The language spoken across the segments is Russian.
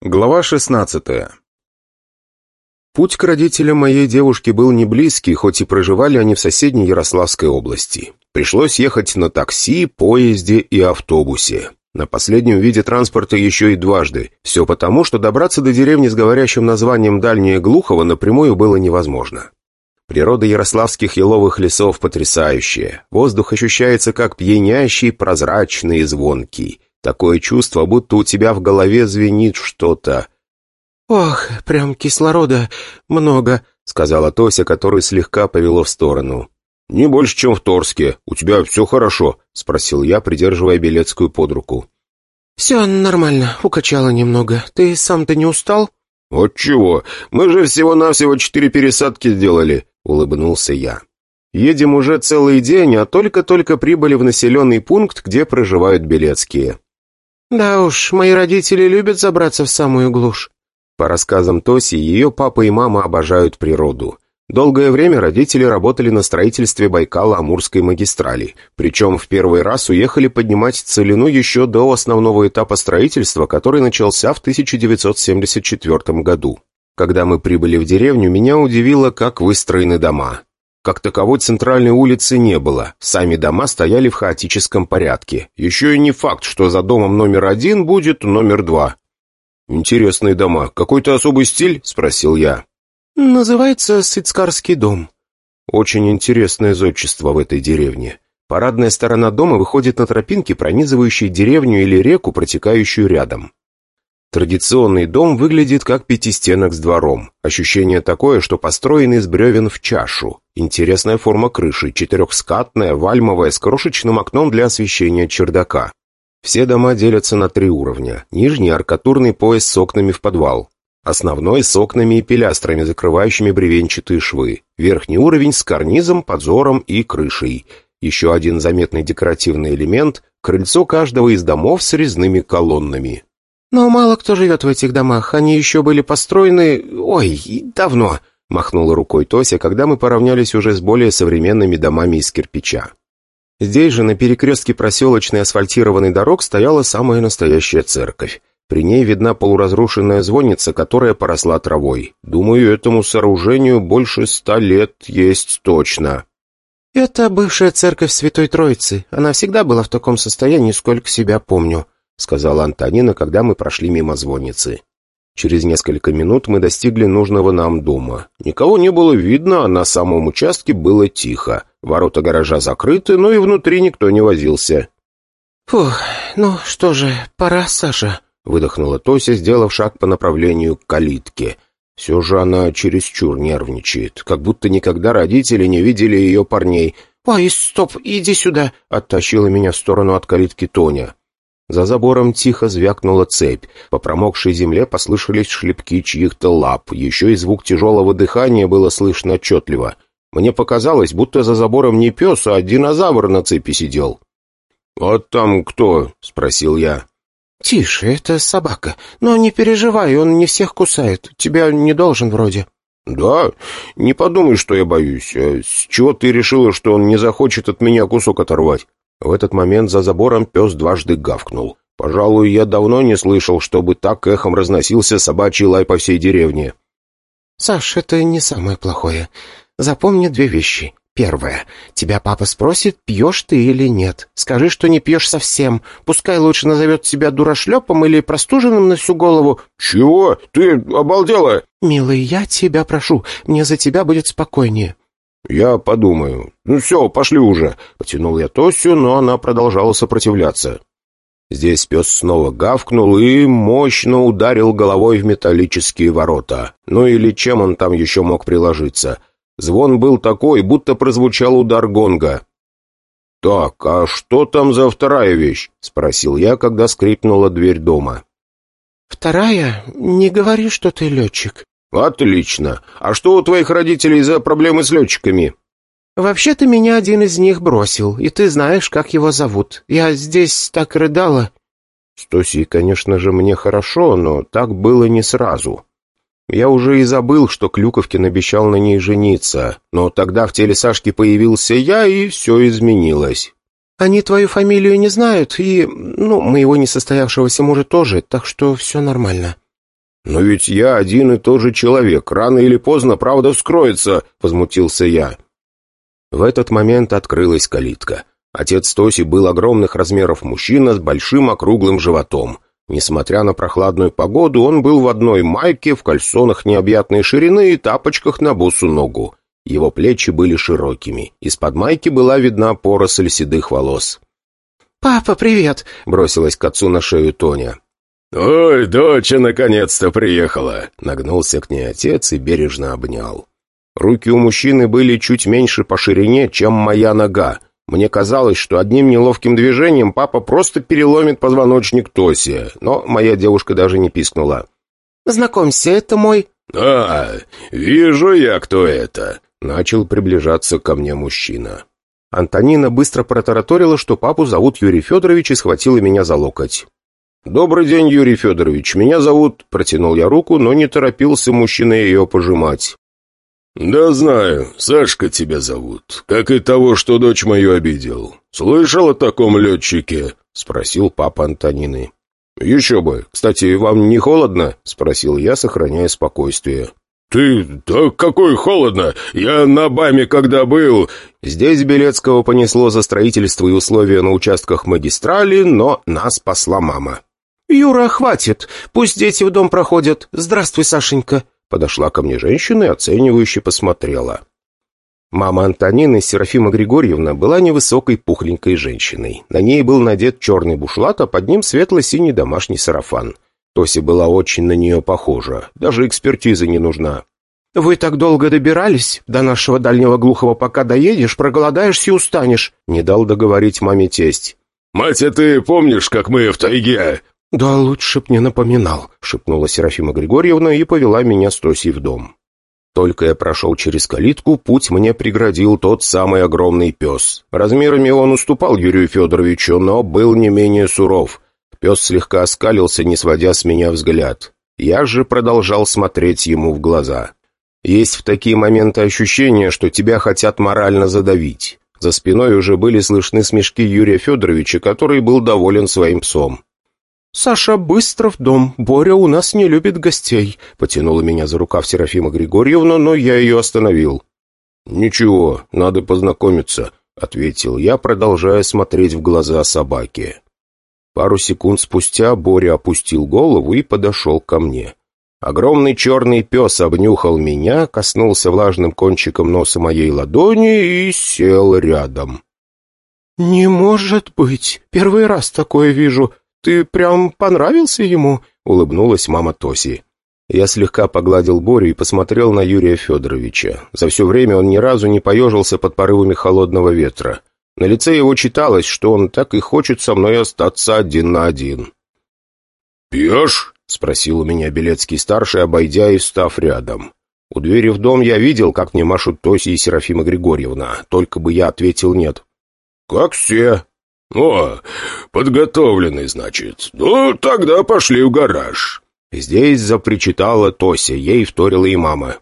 Глава 16 Путь к родителям моей девушки был не близкий, хоть и проживали они в соседней Ярославской области. Пришлось ехать на такси, поезде и автобусе. На последнем виде транспорта еще и дважды. Все потому, что добраться до деревни с говорящим названием Дальнее Глухово напрямую было невозможно. Природа ярославских еловых лесов потрясающая. Воздух ощущается как пьянящий, прозрачный и звонкий. Такое чувство, будто у тебя в голове звенит что-то. «Ох, прям кислорода много», — сказала Тося, которую слегка повело в сторону. «Не больше, чем в Торске. У тебя все хорошо?» — спросил я, придерживая Белецкую под руку. «Все нормально, укачало немного. Ты сам-то не устал?» «Вот чего? Мы же всего-навсего четыре пересадки сделали», — улыбнулся я. «Едем уже целый день, а только-только прибыли в населенный пункт, где проживают Белецкие. «Да уж, мои родители любят забраться в самую глушь». По рассказам Тоси, ее папа и мама обожают природу. Долгое время родители работали на строительстве Байкала-Амурской магистрали, причем в первый раз уехали поднимать целину еще до основного этапа строительства, который начался в 1974 году. Когда мы прибыли в деревню, меня удивило, как выстроены дома. Как таковой центральной улицы не было, сами дома стояли в хаотическом порядке. Еще и не факт, что за домом номер один будет номер два. «Интересные дома. Какой-то особый стиль?» — спросил я. «Называется Сыцкарский дом». Очень интересное зодчество в этой деревне. Парадная сторона дома выходит на тропинки, пронизывающие деревню или реку, протекающую рядом. Традиционный дом выглядит как пятистенок с двором. Ощущение такое, что построен из бревен в чашу. Интересная форма крыши, четырехскатная, вальмовая, с крошечным окном для освещения чердака. Все дома делятся на три уровня. Нижний – аркатурный пояс с окнами в подвал. Основной – с окнами и пилястрами, закрывающими бревенчатые швы. Верхний уровень – с карнизом, подзором и крышей. Еще один заметный декоративный элемент – крыльцо каждого из домов с резными колоннами. «Но мало кто живет в этих домах. Они еще были построены... Ой, давно», — махнула рукой Тося, когда мы поравнялись уже с более современными домами из кирпича. Здесь же, на перекрестке проселочной асфальтированной дорог, стояла самая настоящая церковь. При ней видна полуразрушенная звонница, которая поросла травой. Думаю, этому сооружению больше ста лет есть точно. «Это бывшая церковь Святой Троицы. Она всегда была в таком состоянии, сколько себя помню», — сказала Антонина, когда мы прошли мимо звонницы. Через несколько минут мы достигли нужного нам дома. Никого не было видно, а на самом участке было тихо. Ворота гаража закрыты, но и внутри никто не возился. «Фух, ну что же, пора, Саша», — выдохнула Тося, сделав шаг по направлению к калитке. Все же она чересчур нервничает, как будто никогда родители не видели ее парней. «Ой, стоп, иди сюда!» — оттащила меня в сторону от калитки Тоня. За забором тихо звякнула цепь. По промокшей земле послышались шлепки чьих-то лап. Еще и звук тяжелого дыхания было слышно отчетливо. Мне показалось, будто за забором не пес, а динозавр на цепи сидел. «Вот там кто?» — спросил я. «Тише, это собака. Но не переживай, он не всех кусает. Тебя не должен вроде». «Да? Не подумай, что я боюсь. А с чего ты решила, что он не захочет от меня кусок оторвать?» В этот момент за забором пес дважды гавкнул. Пожалуй, я давно не слышал, чтобы так эхом разносился собачий лай по всей деревне. «Саш, это не самое плохое. Запомни две вещи. Первое. Тебя папа спросит, пьешь ты или нет. Скажи, что не пьешь совсем. Пускай лучше назовет тебя дурашлепом или простуженным на всю голову. «Чего? Ты обалдела?» «Милый, я тебя прошу. Мне за тебя будет спокойнее». «Я подумаю. Ну все, пошли уже». Потянул я Тосю, но она продолжала сопротивляться. Здесь пес снова гавкнул и мощно ударил головой в металлические ворота. Ну или чем он там еще мог приложиться. Звон был такой, будто прозвучал удар гонга. «Так, а что там за вторая вещь?» — спросил я, когда скрипнула дверь дома. «Вторая? Не говори, что ты летчик». «Отлично. А что у твоих родителей за проблемы с летчиками?» «Вообще-то меня один из них бросил, и ты знаешь, как его зовут. Я здесь так рыдала». С Тосей, конечно же, мне хорошо, но так было не сразу. Я уже и забыл, что Клюковкин обещал на ней жениться, но тогда в теле Сашки появился я, и все изменилось. «Они твою фамилию не знают, и, ну, моего несостоявшегося мужа тоже, так что все нормально». «Но ведь я один и тот же человек. Рано или поздно правда вскроется», — возмутился я. В этот момент открылась калитка. Отец Тоси был огромных размеров мужчина с большим округлым животом. Несмотря на прохладную погоду, он был в одной майке, в кальсонах необъятной ширины и тапочках на босу ногу. Его плечи были широкими. Из-под майки была видна поросль седых волос. «Папа, привет!» — бросилась к отцу на шею Тоня. «Ой, доча наконец-то приехала!» — нагнулся к ней отец и бережно обнял. Руки у мужчины были чуть меньше по ширине, чем моя нога. Мне казалось, что одним неловким движением папа просто переломит позвоночник Тоси, но моя девушка даже не пискнула. «Знакомься, это мой...» «А, вижу я, кто это!» Начал приближаться ко мне мужчина. Антонина быстро протараторила, что папу зовут Юрий Федорович и схватила меня за локоть. «Добрый день, Юрий Федорович. Меня зовут...» Протянул я руку, но не торопился мужчина ее пожимать. «Да знаю. Сашка тебя зовут. Как и того, что дочь мою обидел. Слышал о таком летчике?» Спросил папа Антонины. «Еще бы. Кстати, вам не холодно?» Спросил я, сохраняя спокойствие. «Ты... да какой холодно! Я на БАМе когда был...» Здесь Белецкого понесло за строительство и условия на участках магистрали, но нас спасла мама. «Юра, хватит! Пусть дети в дом проходят. Здравствуй, Сашенька!» Подошла ко мне женщина и оценивающе посмотрела. Мама Антонины, Серафима Григорьевна, была невысокой пухленькой женщиной. На ней был надет черный бушлат, а под ним светло-синий домашний сарафан. Тося была очень на нее похожа. Даже экспертиза не нужна. «Вы так долго добирались? До нашего дальнего глухого пока доедешь, проголодаешься и устанешь», — не дал договорить маме тесть. «Мать, а ты помнишь, как мы в тайге?» «Да лучше б не напоминал», — шепнула Серафима Григорьевна и повела меня с Тосей в дом. Только я прошел через калитку, путь мне преградил тот самый огромный пес. Размерами он уступал Юрию Федоровичу, но был не менее суров. Пес слегка оскалился, не сводя с меня взгляд. Я же продолжал смотреть ему в глаза. Есть в такие моменты ощущение, что тебя хотят морально задавить. За спиной уже были слышны смешки Юрия Федоровича, который был доволен своим псом. «Саша, быстро в дом. Боря у нас не любит гостей», — потянула меня за рукав Серафима Григорьевна, но я ее остановил. «Ничего, надо познакомиться», — ответил я, продолжая смотреть в глаза собаки. Пару секунд спустя Боря опустил голову и подошел ко мне. Огромный черный пес обнюхал меня, коснулся влажным кончиком носа моей ладони и сел рядом. «Не может быть! Первый раз такое вижу. Ты прям понравился ему?» — улыбнулась мама Тоси. Я слегка погладил Борю и посмотрел на Юрия Федоровича. За все время он ни разу не поежился под порывами холодного ветра. На лице его читалось, что он так и хочет со мной остаться один на один. «Пьешь?» — спросил у меня Белецкий-старший, обойдя и встав рядом. У двери в дом я видел, как мне машут Тоси и Серафима Григорьевна, только бы я ответил «нет». «Как все». «О, подготовленный, значит. Ну, тогда пошли в гараж». Здесь запричитала Тося, ей вторила и мама.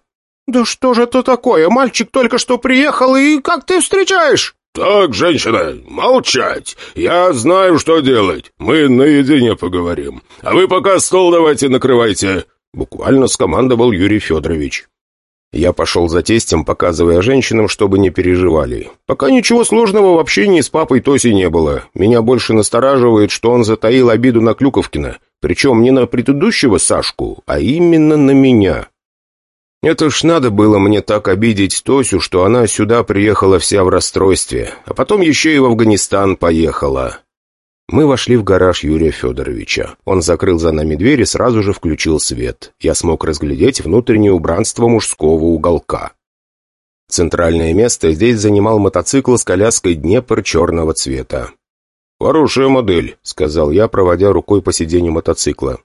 «Да что же это такое? Мальчик только что приехал, и как ты встречаешь?» «Так, женщина, молчать! Я знаю, что делать. Мы наедине поговорим. А вы пока стол давайте накрывайте!» Буквально скомандовал Юрий Федорович. Я пошел за тестем, показывая женщинам, чтобы не переживали. Пока ничего сложного в общении с папой Тоси не было. Меня больше настораживает, что он затаил обиду на Клюковкина. Причем не на предыдущего Сашку, а именно на меня. Это ж надо было мне так обидеть Тосю, что она сюда приехала вся в расстройстве, а потом еще и в Афганистан поехала. Мы вошли в гараж Юрия Федоровича. Он закрыл за нами дверь и сразу же включил свет. Я смог разглядеть внутреннее убранство мужского уголка. Центральное место здесь занимал мотоцикл с коляской Днепр черного цвета. «Хорошая модель», — сказал я, проводя рукой по сиденью мотоцикла.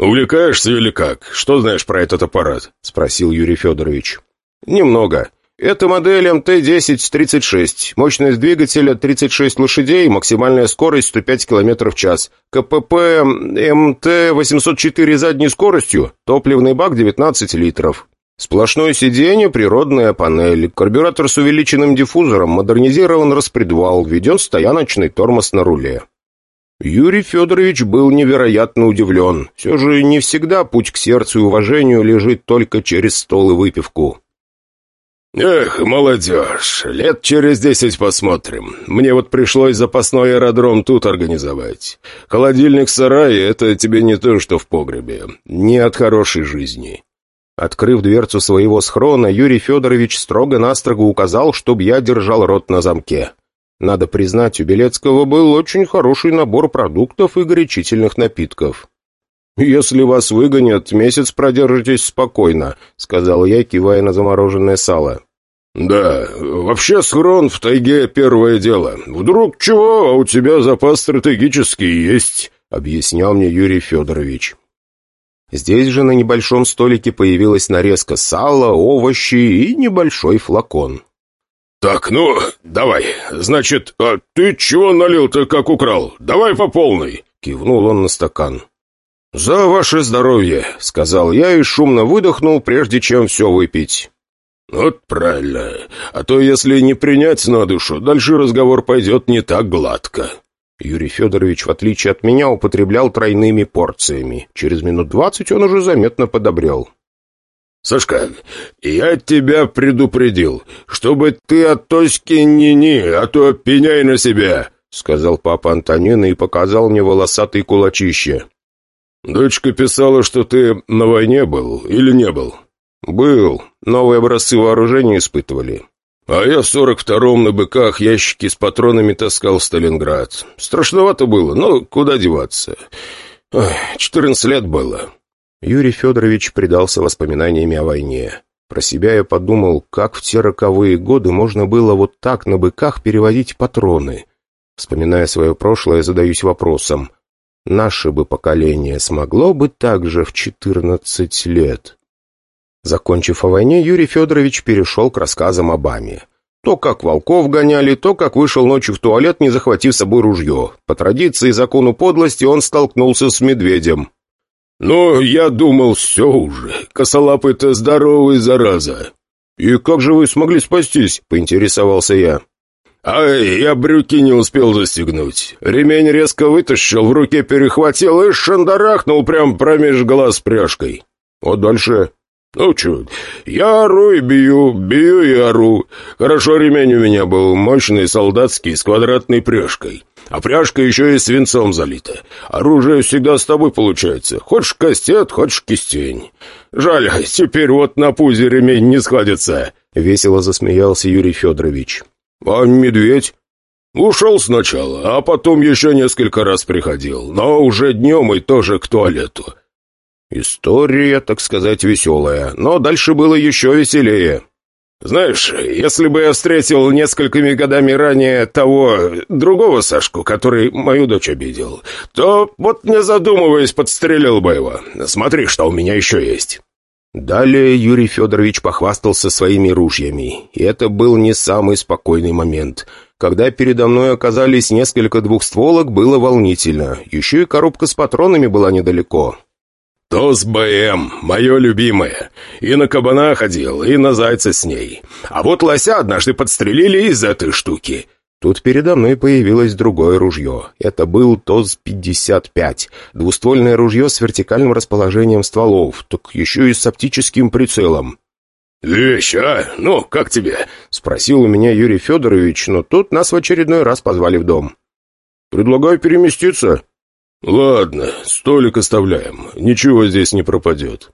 «Увлекаешься или как? Что знаешь про этот аппарат?» — спросил Юрий Федорович. «Немного. Это модель МТ-1036. Мощность двигателя 36 лошадей, максимальная скорость 105 км в час. КПП МТ-804 задней скоростью, топливный бак 19 литров. Сплошное сиденье, природная панель, карбюратор с увеличенным диффузором, модернизирован распредвал, введен стояночный тормоз на руле. Юрий Федорович был невероятно удивлен. Все же не всегда путь к сердцу и уважению лежит только через стол и выпивку. «Эх, молодежь, лет через десять посмотрим. Мне вот пришлось запасной аэродром тут организовать. Холодильник-сарай — это тебе не то, что в погребе. Не от хорошей жизни». Открыв дверцу своего схрона, Юрий Федорович строго-настрого указал, чтобы я держал рот на замке. Надо признать, у Белецкого был очень хороший набор продуктов и горячительных напитков. «Если вас выгонят, месяц продержитесь спокойно», — сказал я, кивая на замороженное сало. «Да, вообще схрон в тайге — первое дело. Вдруг чего, а у тебя запас стратегический есть», — объяснял мне Юрий Федорович. Здесь же на небольшом столике появилась нарезка сала, овощи и небольшой флакон. «Так, ну, давай. Значит, а ты чего налил-то, как украл? Давай по полной!» — кивнул он на стакан. «За ваше здоровье!» — сказал я и шумно выдохнул, прежде чем все выпить. «Вот правильно. А то, если не принять на душу, дальше разговор пойдет не так гладко». Юрий Федорович, в отличие от меня, употреблял тройными порциями. Через минут двадцать он уже заметно подобрел. «Сашка, я тебя предупредил, чтобы ты от Тоськи не-не, а то пеняй на себя», — сказал папа Антонина и показал мне волосатые кулачище. «Дочка писала, что ты на войне был или не был?» «Был. Новые образцы вооружения испытывали». А я в сорок втором на быках ящики с патронами таскал в Сталинград. Страшновато было, но куда деваться. Четырнадцать лет было. Юрий Федорович предался воспоминаниями о войне. Про себя я подумал, как в те роковые годы можно было вот так на быках переводить патроны. Вспоминая свое прошлое, задаюсь вопросом. Наше бы поколение смогло бы так же в четырнадцать лет? Закончив о войне, Юрий Федорович перешел к рассказам об Аме. То, как волков гоняли, то, как вышел ночью в туалет, не захватив с собой ружье. По традиции и закону подлости он столкнулся с медведем. «Ну, я думал, все уже. Косолапый-то здоровый, зараза». «И как же вы смогли спастись?» — поинтересовался я. «Ай, я брюки не успел застегнуть. Ремень резко вытащил, в руке перехватил и шандарахнул прям промеж глаз пряжкой. А дальше?» «Ну чё, я ору и бью, бью и ору. Хорошо ремень у меня был, мощный, солдатский, с квадратной пряжкой. А пряжка еще и свинцом залита. Оружие всегда с тобой получается. Хочешь кастет, хочешь кистень. Жаль, теперь вот на пузе ремень не сходится». Весело засмеялся Юрий Федорович. «А медведь?» «Ушел сначала, а потом еще несколько раз приходил, но уже днем и тоже к туалету. История, так сказать, веселая, но дальше было еще веселее. «Знаешь, если бы я встретил несколькими годами ранее того, другого Сашку, который мою дочь обидел, то вот не задумываясь подстрелил бы его. Смотри, что у меня еще есть». Далее Юрий Федорович похвастался своими ружьями, и это был не самый спокойный момент. Когда передо мной оказались несколько двухстволок, было волнительно. Еще и коробка с патронами была недалеко. «То с БМ, мое любимое. И на кабана ходил, и на зайца с ней. А вот лося однажды подстрелили из этой штуки». Тут передо мной появилось другое ружье. Это был ТОЗ-55. Двуствольное ружье с вертикальным расположением стволов, так еще и с оптическим прицелом. «Вещь, а? Ну, как тебе?» — спросил у меня Юрий Федорович, но тут нас в очередной раз позвали в дом. «Предлагаю переместиться», «Ладно, столик оставляем. Ничего здесь не пропадет».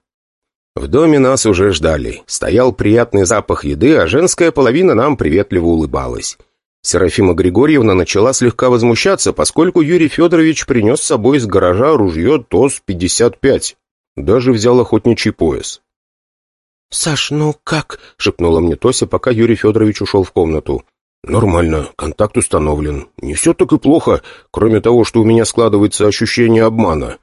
В доме нас уже ждали. Стоял приятный запах еды, а женская половина нам приветливо улыбалась. Серафима Григорьевна начала слегка возмущаться, поскольку Юрий Федорович принес с собой из гаража ружье ТОС-55. Даже взял охотничий пояс. «Саш, ну как?» — шепнула мне Тося, пока Юрий Федорович ушел в комнату. «Нормально, контакт установлен. Не все так и плохо, кроме того, что у меня складывается ощущение обмана.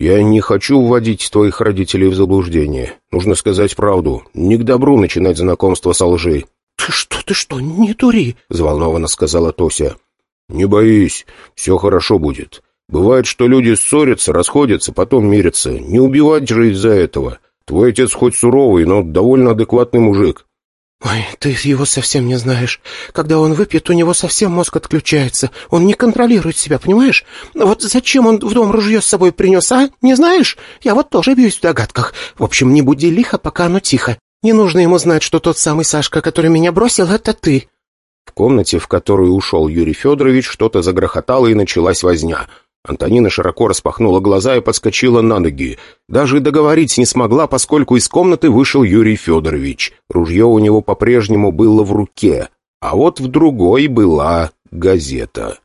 Я не хочу вводить твоих родителей в заблуждение. Нужно сказать правду. Не к добру начинать знакомство со лжи». «Ты что, ты что, не дури!» — взволнованно сказала Тося. «Не боись, все хорошо будет. Бывает, что люди ссорятся, расходятся, потом мирятся. Не убивать же из-за этого. Твой отец хоть суровый, но довольно адекватный мужик. «Ой, ты его совсем не знаешь. Когда он выпьет, у него совсем мозг отключается. Он не контролирует себя, понимаешь? Вот зачем он в дом ружье с собой принес, а? Не знаешь? Я вот тоже бьюсь в догадках. В общем, не буди лихо, пока оно тихо. Не нужно ему знать, что тот самый Сашка, который меня бросил, это ты». В комнате, в которую ушел Юрий Федорович, что-то загрохотало и началась возня — Антонина широко распахнула глаза и подскочила на ноги. Даже договорить не смогла, поскольку из комнаты вышел Юрий Федорович. Ружье у него по-прежнему было в руке, а вот в другой была газета.